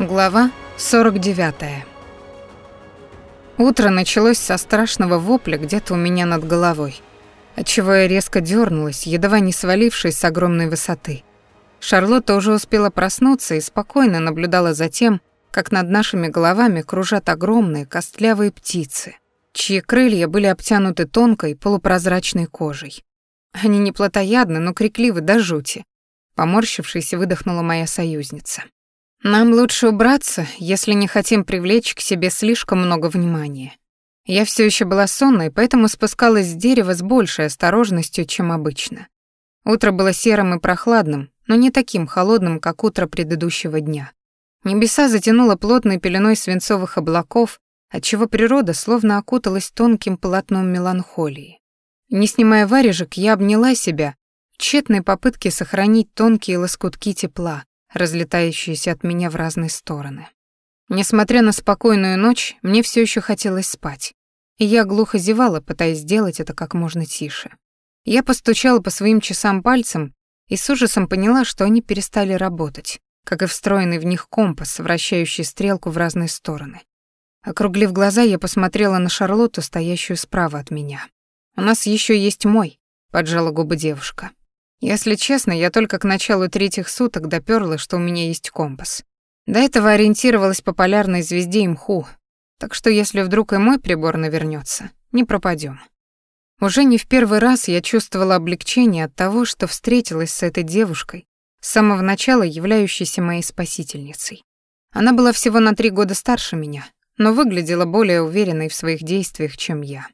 Глава 49. Утро началось со страшного вопля где-то у меня над головой, отчего я резко дернулась, едва не свалившись с огромной высоты. Шарлотта уже успела проснуться и спокойно наблюдала за тем, как над нашими головами кружат огромные костлявые птицы, чьи крылья были обтянуты тонкой полупрозрачной кожей. Они не плотоядны, но крикливы до жути. Поморщившись, выдохнула моя союзница. Нам лучше убраться, если не хотим привлечь к себе слишком много внимания. Я все еще была сонной, поэтому спускалась с дерева с большей осторожностью, чем обычно. Утро было серым и прохладным, но не таким холодным, как утро предыдущего дня. Небеса затянуло плотной пеленой свинцовых облаков, отчего природа словно окуталась тонким полотном меланхолии. Не снимая варежек, я обняла себя в тщетной попытке сохранить тонкие лоскутки тепла, разлетающиеся от меня в разные стороны. Несмотря на спокойную ночь, мне все еще хотелось спать, и я глухо зевала, пытаясь сделать это как можно тише. Я постучала по своим часам пальцем и с ужасом поняла, что они перестали работать, как и встроенный в них компас, вращающий стрелку в разные стороны. Округлив глаза, я посмотрела на Шарлотту, стоящую справа от меня. «У нас еще есть мой», — поджала губы девушка. Если честно, я только к началу третьих суток допёрла, что у меня есть компас. До этого ориентировалась по полярной звезде и мху, так что если вдруг и мой прибор навернется, не пропадем. Уже не в первый раз я чувствовала облегчение от того, что встретилась с этой девушкой, с самого начала являющейся моей спасительницей. Она была всего на три года старше меня, но выглядела более уверенной в своих действиях, чем я.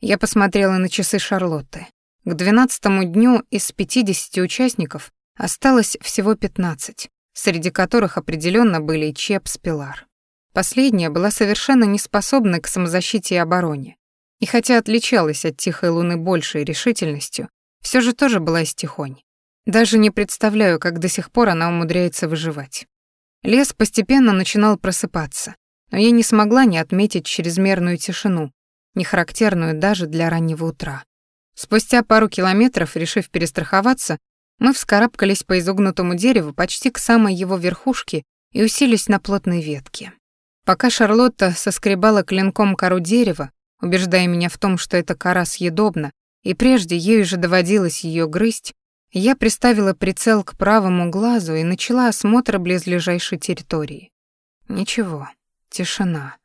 Я посмотрела на часы Шарлотты. К двенадцатому дню из 50 участников осталось всего 15, среди которых определенно были и Чеп с Пилар. Последняя была совершенно неспособна к самозащите и обороне, и хотя отличалась от Тихой Луны большей решительностью, все же тоже была из тихонь. Даже не представляю, как до сих пор она умудряется выживать. Лес постепенно начинал просыпаться, но я не смогла не отметить чрезмерную тишину, не характерную даже для раннего утра. Спустя пару километров, решив перестраховаться, мы вскарабкались по изогнутому дереву почти к самой его верхушке и уселись на плотной ветке. Пока Шарлотта соскребала клинком кору дерева, убеждая меня в том, что эта кора съедобна, и прежде ей же доводилось ее грызть, я приставила прицел к правому глазу и начала осмотр близлежащей территории. Ничего, тишина.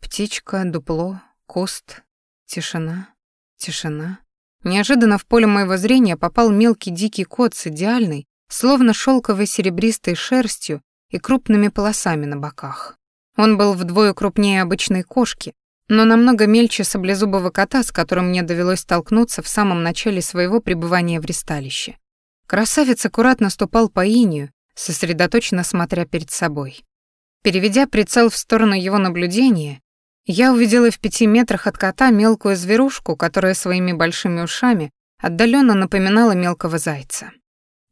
Птичка, дупло, куст, тишина, тишина. Неожиданно в поле моего зрения попал мелкий дикий кот с идеальной, словно шелковой серебристой шерстью и крупными полосами на боках. Он был вдвое крупнее обычной кошки, но намного мельче саблезубого кота, с которым мне довелось столкнуться в самом начале своего пребывания в ристалище. Красавец аккуратно ступал по инию, сосредоточенно смотря перед собой. Переведя прицел в сторону его наблюдения, я увидела в пяти метрах от кота мелкую зверушку, которая своими большими ушами отдаленно напоминала мелкого зайца.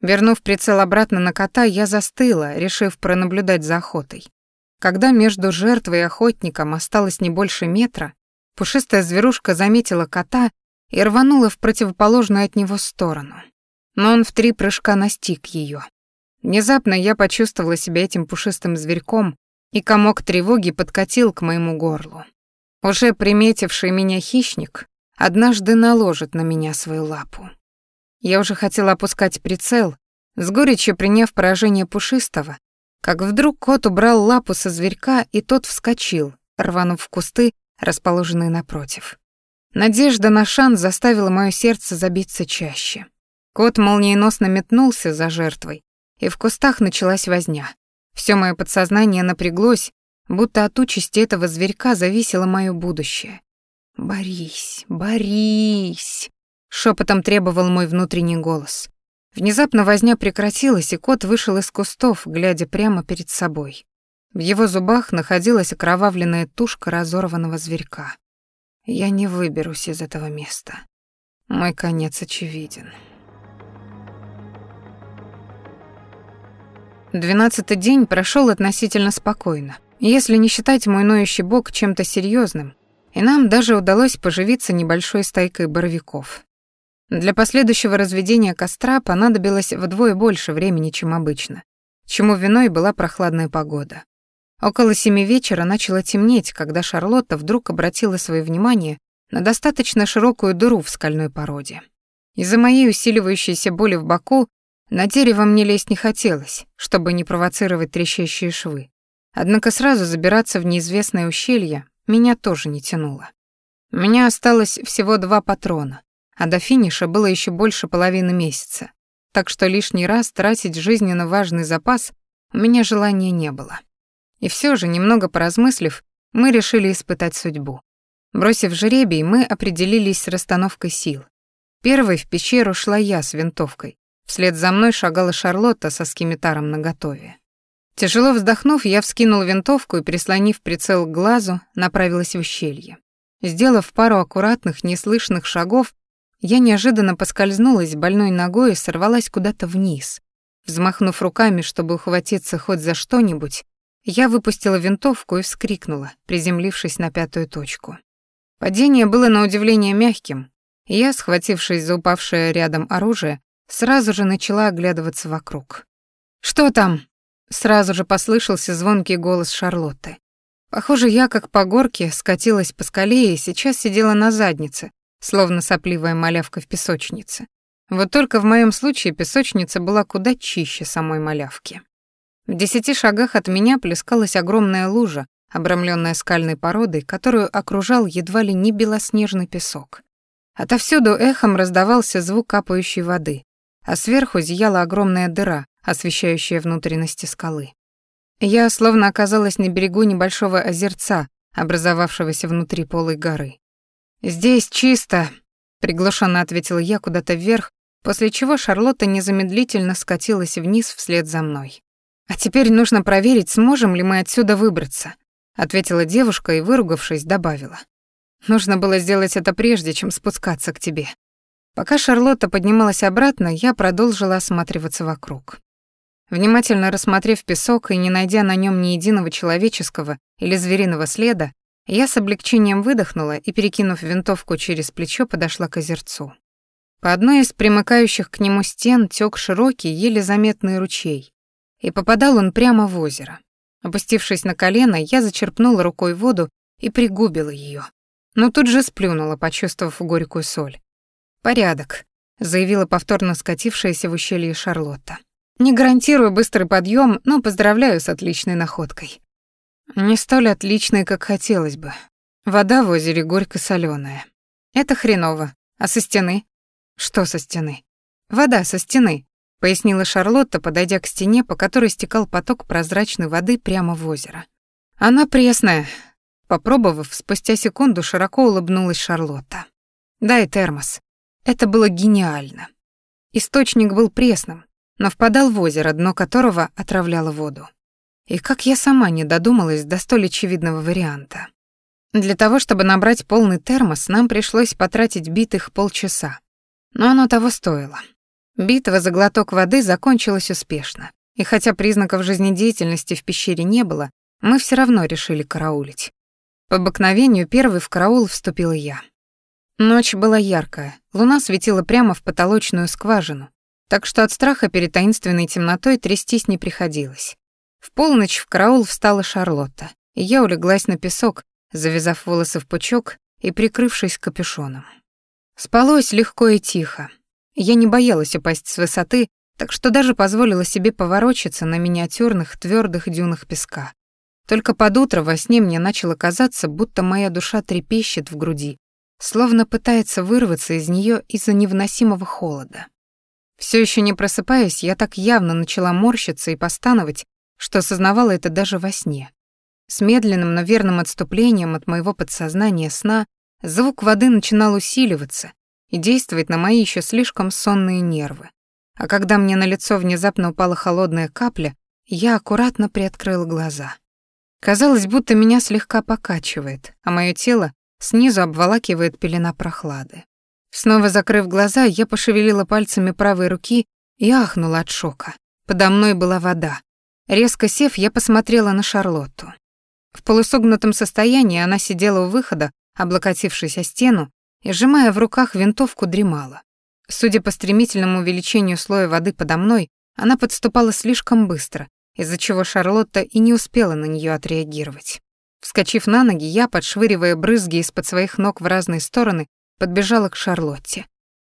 Вернув прицел обратно на кота, я застыла, решив пронаблюдать за охотой. Когда между жертвой и охотником осталось не больше метра, пушистая зверушка заметила кота и рванула в противоположную от него сторону. Но он в три прыжка настиг ее. Внезапно я почувствовала себя этим пушистым зверьком, и комок тревоги подкатил к моему горлу. Уже приметивший меня хищник однажды наложит на меня свою лапу. Я уже хотела опускать прицел, с горечью приняв поражение пушистого, как вдруг кот убрал лапу со зверька, и тот вскочил, рванув в кусты, расположенные напротив. Надежда на шанс заставила мое сердце забиться чаще. Кот молниеносно метнулся за жертвой, и в кустах началась возня. Все мое подсознание напряглось, будто от участи этого зверька зависело мое будущее. «Борись, борись!» — шепотом требовал мой внутренний голос. Внезапно возня прекратилась, и кот вышел из кустов, глядя прямо перед собой. В его зубах находилась окровавленная тушка разорванного зверька. Я не выберусь из этого места. Мой конец очевиден. Двенадцатый день прошел относительно спокойно, если не считать мой ноющий бок чем-то серьезным, и нам даже удалось поживиться небольшой стайкой боровиков. Для последующего разведения костра понадобилось вдвое больше времени, чем обычно, чему виной была прохладная погода. Около семи вечера начало темнеть, когда Шарлотта вдруг обратила свое внимание на достаточно широкую дыру в скальной породе. Из-за моей усиливающейся боли в боку на дерево мне лезть не хотелось, чтобы не провоцировать трещащие швы. Однако сразу забираться в неизвестное ущелье меня тоже не тянуло. У меня осталось всего два патрона, а до финиша было еще больше половины месяца, так что лишний раз тратить жизненно важный запас у меня желания не было. И все же, немного поразмыслив, мы решили испытать судьбу. Бросив жребий, мы определились с расстановкой сил. Первой в пещеру шла я с винтовкой. Вслед за мной шагала Шарлотта со скимитаром наготове. Тяжело вздохнув, я вскинул винтовку и, прислонив прицел к глазу, направилась в ущелье. Сделав пару аккуратных, неслышных шагов, я неожиданно поскользнулась больной ногой и сорвалась куда-то вниз. Взмахнув руками, чтобы ухватиться хоть за что-нибудь, я выпустила винтовку и вскрикнула, приземлившись на пятую точку. Падение было на удивление мягким, и я, схватившись за упавшее рядом оружие, сразу же начала оглядываться вокруг. «Что там?» — сразу же послышался звонкий голос Шарлотты. Похоже, я, как по горке, скатилась по скале и сейчас сидела на заднице, словно сопливая малявка в песочнице. Вот только в моем случае песочница была куда чище самой малявки. В десяти шагах от меня плескалась огромная лужа, обрамленная скальной породой, которую окружал едва ли не белоснежный песок. Отовсюду эхом раздавался звук капающей воды, а сверху зияла огромная дыра, освещающая внутренности скалы. Я словно оказалась на берегу небольшого озерца, образовавшегося внутри полой горы. «Здесь чисто», — приглушенно ответила я куда-то вверх, после чего Шарлотта незамедлительно скатилась вниз вслед за мной. «А теперь нужно проверить, сможем ли мы отсюда выбраться», ответила девушка и, выругавшись, добавила. «Нужно было сделать это прежде, чем спускаться к тебе». Пока Шарлотта поднималась обратно, я продолжила осматриваться вокруг. Внимательно рассмотрев песок и не найдя на нем ни единого человеческого или звериного следа, я с облегчением выдохнула и, перекинув винтовку через плечо, подошла к озерцу. По одной из примыкающих к нему стен тёк широкий, еле заметный ручей, и попадал он прямо в озеро. Опустившись на колено, я зачерпнула рукой воду и пригубила ее, но тут же сплюнула, почувствовав горькую соль. «Порядок», — заявила повторно скатившаяся в ущелье Шарлотта. «Не гарантирую быстрый подъем, но поздравляю с отличной находкой». «Не столь отличной, как хотелось бы. Вода в озере горько соленая. Это хреново. А со стены?» «Что со стены?» «Вода со стены», пояснила Шарлотта, подойдя к стене, по которой стекал поток прозрачной воды прямо в озеро. Она пресная. Попробовав, спустя секунду широко улыбнулась Шарлотта. Дай термос. Это было гениально. Источник был пресным, но впадал в озеро, дно которого отравляло воду. И как я сама не додумалась до столь очевидного варианта. Для того, чтобы набрать полный термос, нам пришлось потратить битых полчаса. Но оно того стоило. Битва за глоток воды закончилась успешно, и хотя признаков жизнедеятельности в пещере не было, мы все равно решили караулить. По обыкновению первый в караул вступила я. Ночь была яркая, луна светила прямо в потолочную скважину, так что от страха перед таинственной темнотой трястись не приходилось. В полночь в караул встала Шарлотта, и я улеглась на песок, завязав волосы в пучок и прикрывшись капюшоном. Спалось легко и тихо, я не боялась упасть с высоты, так что даже позволила себе поворочиться на миниатюрных твердых дюнах песка. Только под утро во сне мне начало казаться, будто моя душа трепещет в груди, словно пытается вырваться из нее из-за невыносимого холода. Все еще не просыпаясь, я так явно начала морщиться и постановать, что осознавала это даже во сне. С медленным, но верным отступлением от моего подсознания сна звук воды начинал усиливаться, и действовать на мои еще слишком сонные нервы. А когда мне на лицо внезапно упала холодная капля, я аккуратно приоткрыла глаза. Казалось, будто меня слегка покачивает, а мое тело снизу обволакивает пелена прохлады. Снова закрыв глаза, я пошевелила пальцами правой руки и ахнула от шока. Подо мной была вода. Резко сев, я посмотрела на Шарлотту. В полусогнутом состоянии она сидела у выхода, облокотившись о стену и, сжимая в руках винтовку, дремала. Судя по стремительному увеличению слоя воды подо мной, она подступала слишком быстро, из-за чего Шарлотта и не успела на нее отреагировать. Вскочив на ноги, я, подшвыривая брызги из-под своих ног в разные стороны, подбежала к Шарлотте.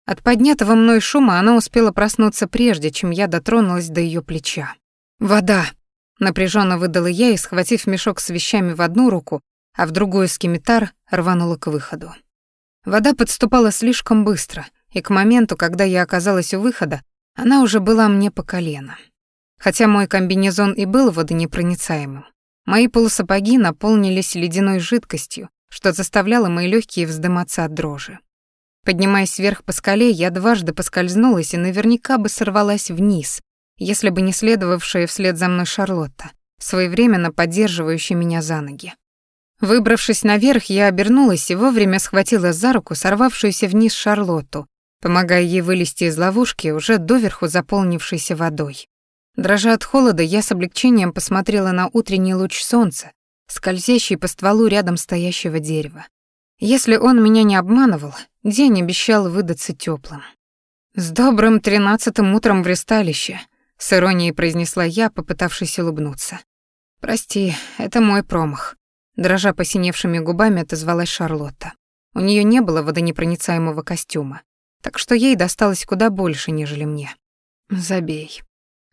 От поднятого мной шума она успела проснуться прежде, чем я дотронулась до ее плеча. «Вода!» — напряженно выдала я и, схватив мешок с вещами в одну руку, а в другую скимитар, рванула к выходу. Вода подступала слишком быстро, и к моменту, когда я оказалась у выхода, она уже была мне по колено. Хотя мой комбинезон и был водонепроницаемым, мои полусапоги наполнились ледяной жидкостью, что заставляло мои легкие вздыматься от дрожи. Поднимаясь вверх по скале, я дважды поскользнулась и наверняка бы сорвалась вниз, если бы не следовавшая вслед за мной Шарлотта, своевременно поддерживающая меня за ноги. Выбравшись наверх, я обернулась и вовремя схватила за руку сорвавшуюся вниз Шарлотту, помогая ей вылезти из ловушки, уже доверху заполнившейся водой. Дрожа от холода, я с облегчением посмотрела на утренний луч солнца, скользящий по стволу рядом стоящего дерева. Если он меня не обманывал, день обещал выдаться теплым. «С добрым тринадцатым утром в ресталище», — с иронией произнесла я, попытавшись улыбнуться. «Прости, это мой промах», — дрожа посиневшими губами отозвалась Шарлотта. У нее не было водонепроницаемого костюма, так что ей досталось куда больше, нежели мне. «Забей», —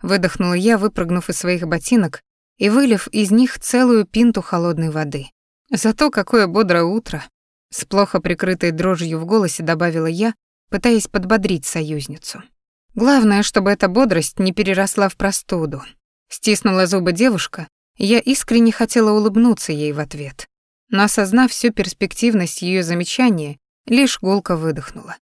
выдохнула я, выпрыгнув из своих ботинок и вылив из них целую пинту холодной воды. Зато какое бодрое утро, с плохо прикрытой дрожью в голосе добавила я, пытаясь подбодрить союзницу. Главное, чтобы эта бодрость не переросла в простуду. Стиснула зубы девушка, я искренне хотела улыбнуться ей в ответ. Но осознав всю перспективность ее замечания, лишь гулко выдохнула.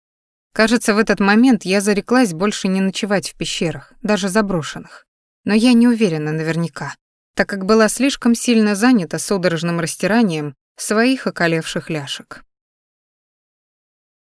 Кажется, в этот момент я зареклась больше не ночевать в пещерах, даже заброшенных. Но я не уверена наверняка, так как была слишком сильно занята судорожным растиранием своих околевших ляжек.